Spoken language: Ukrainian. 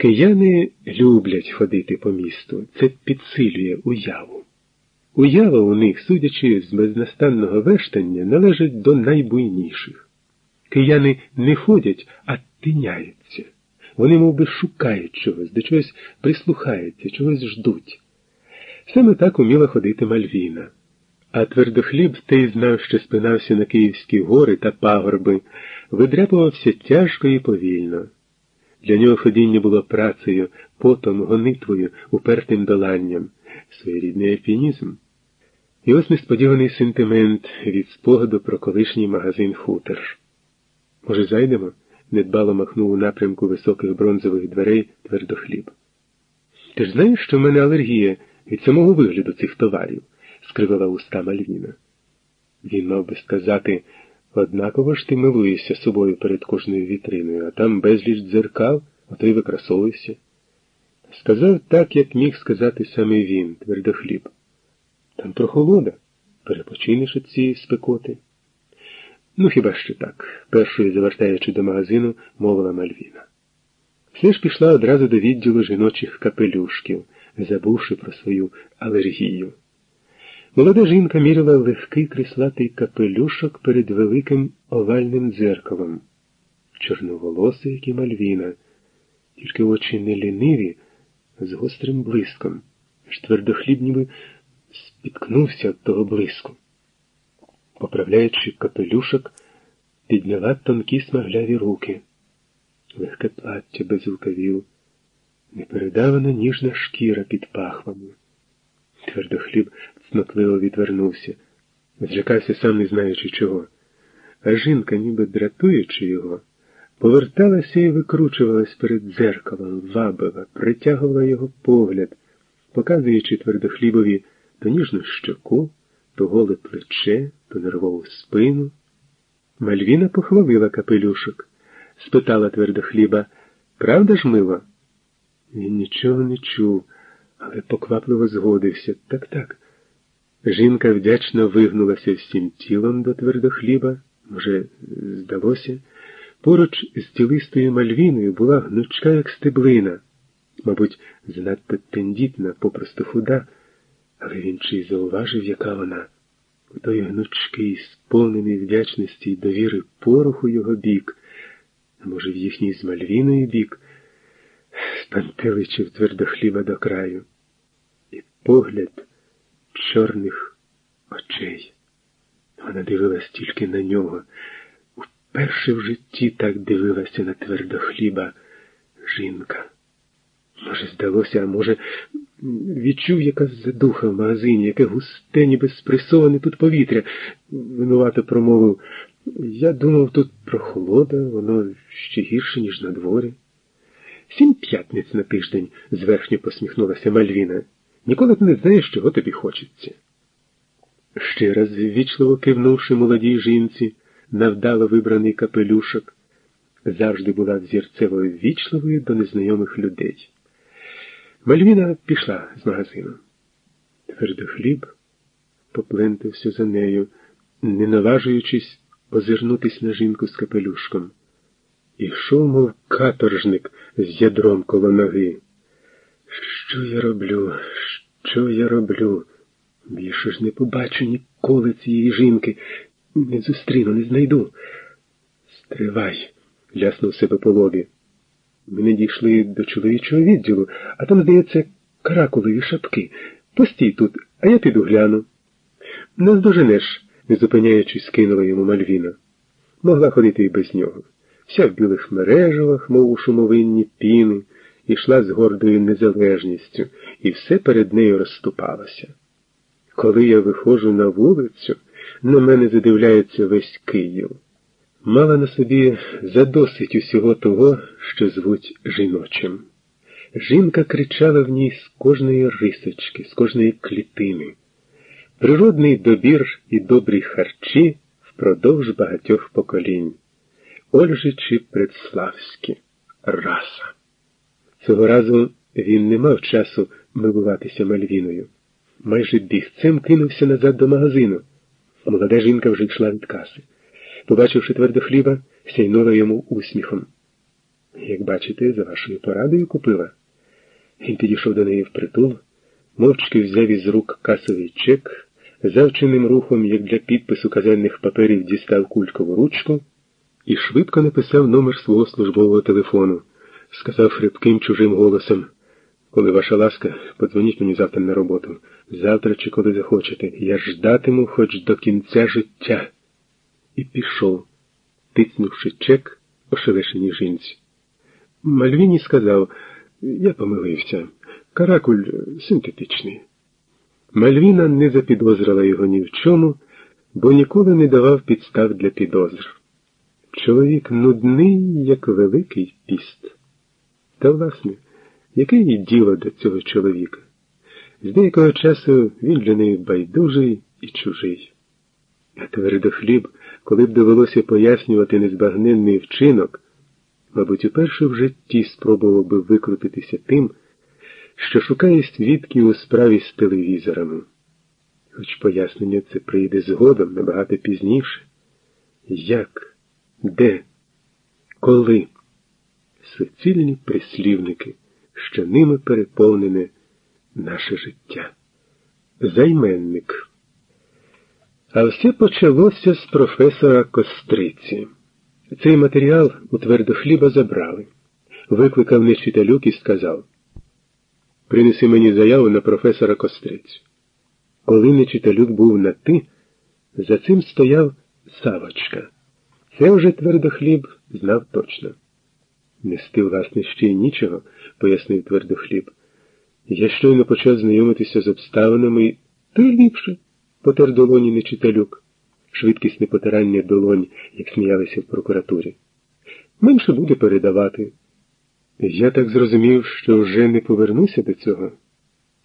Кияни люблять ходити по місту, це підсилює уяву. Уява у них, судячи з безнастанного вештання, належить до найбуйніших. Кияни не ходять, а тиняються. Вони мов би, шукають чогось, до чогось прислухаються, чогось ждуть. Саме так уміла ходити Мальвіна. А твердохліб той знав, що спинався на Київські гори та пагорби, видряпувався тяжко і повільно. Для нього ходіння було працею, потом, гонитвою, упертим доланням, своєрідний альпінізм. І ось несподіваний сентимент від спогаду про колишній магазин хутор. Може, зайдемо? недбало махнув у напрямку високих бронзових дверей твердохліб. Ти ж знаєш, що в мене алергія від самого вигляду цих товарів? скривила уста Мальвіна. Він мав би сказати, однаково ж ти милуєшся собою перед кожною вітриною, а там безліч дзеркал, а то й викрасовуєшся. Сказав так, як міг сказати саме він, твердохліб. Там прохолода, перепочинеш від цієї спекоти. Ну, хіба що так, першою завертаючи до магазину, мовила Мальвіна. Все ж пішла одразу до відділу жіночих капелюшків, забувши про свою алергію. Молода жінка міряла легкий крислатий капелюшок перед великим овальним дзеркалом. Чорноволосий, як і Мальвіна, тільки очі не ліниві, з гострим блиском, аж твердохліб ніби спіткнувся від того блиску. Поправляючи капелюшок, підняла тонкі смагляві руки, легке плаття без рукавів, непередавана ніжна шкіра під пахвами. Твердохліб цнотливо відвернувся, злякався сам не знаючи чого. А жінка, ніби дратуючи його, поверталася і викручувалась перед дзеркалом, вабила, притягувала його погляд, показуючи твердохлібові то ніжну щоку, то голе плече, то нервову спину. Мальвіна похвалила капелюшок, спитала твердохліба, правда ж мило? Він нічого не чув, але поквапливо згодився. Так, так. Жінка вдячно вигнулася всім тілом до твердохліба, може, здалося. Поруч з тілистою мальвіною була гнучка, як стеблина, мабуть, занадто тендітна, попросту худа, але він чи зауважив, яка вона. У той гнучкий, сповнений вдячності й довіри пороху його бік, а може, в їхній з мальвіною бік, спантеличив твердохліба до краю. І погляд чорних очей. Вона дивилась тільки на нього. Вперше в житті так дивилася на твердохліба жінка. Може, здалося, а може, відчув якась задуха в магазині, яке густе, ніби спресоване тут повітря, винувато промовив. Я думав, тут прохолода, воно ще гірше, ніж на дворі. Сім п'ятниць на тиждень, зверхньо посміхнулася Мальвіна. Ніколи ти не знаєш, чого тобі хочеться. Ще раз ввічливо кивнувши молодій жінці, навдало вибраний капелюшок, завжди була взірцевою ввічливою до незнайомих людей. Мальвіна пішла з магазину. Твердохліб поплентався за нею, не наважуючись озирнутись на жінку з капелюшком. Ішов, мов каторжник з ядром коло ноги. Що я роблю? Що я роблю? Більше ж не побачу ніколи цієї жінки. Не зустріну, не знайду. Стривай, ляснув себе по лобі. Ми не дійшли до чоловічого відділу, а там, здається, каракулові шапки. Постій тут, а я піду гляну. Наздоженеш, не зупиняючись, кинула йому Мальвіна. Могла ходити і без нього. Вся в білих мережевах, мов у шумовинні піни, ішла з гордою незалежністю, і все перед нею розступалося. Коли я виходжу на вулицю, на мене задивляється весь Київ мала на собі задосить усього того, що звуть жіночим. Жінка кричала в ній з кожної рисочки, з кожної клітини. Природний добір і добрі харчі впродовж багатьох поколінь. Ольжичі предславські, раса. Цього разу він не мав часу милуватися Мальвіною. Майже бігцем кинувся назад до магазину. Молода жінка вже йшла від каси побачивши твердо хліба, сяйнула йому усміхом. Як бачите, за вашою порадою купила. Він підійшов до неї впритул, мовчки взяв із рук касовий чек, завченим рухом, як для підпису казенних паперів, дістав кулькову ручку і швидко написав номер свого службового телефону, сказав хрипким чужим голосом. Коли ваша ласка, подзвоніть мені завтра на роботу. Завтра чи коли захочете. Я ждатиму хоч до кінця життя. І пішов, тиснувши чек ошелешеній жінці. Мальвіні сказав, я помилився. Каракуль синтетичний. Мальвіна не запідозрила його ні в чому, бо ніколи не давав підстав для підозр. Чоловік нудний, як великий піст. Та, власне, яке їй діло до цього чоловіка? З деякого часу він для неї байдужий і чужий. А твердохліб, коли б довелося пояснювати незбагненний вчинок, мабуть, уперше в житті спробував би викрутитися тим, що шукає свідків у справі з телевізорами. Хоч пояснення це прийде згодом набагато пізніше. Як? Де? Коли? Суцільні прислівники, що ними переповнене наше життя. Займенник. А все почалося з професора Костриці. Цей матеріал у твердохліба забрали. Викликав нечиталюк і сказав Принеси мені заяву на професора Кострицю. Коли нечиталюк був на ти, за цим стояв Савочка. Це вже твердохліб знав точно. Нести, власне, ще й нічого, пояснив твердохліб. Я щойно почав знайомитися з обставинами, то й ліпше, потер долоні нечиталюк, швидкісне потирання долонь, як сміялися в прокуратурі. Менше буде передавати. Я так зрозумів, що вже не повернуся до цього.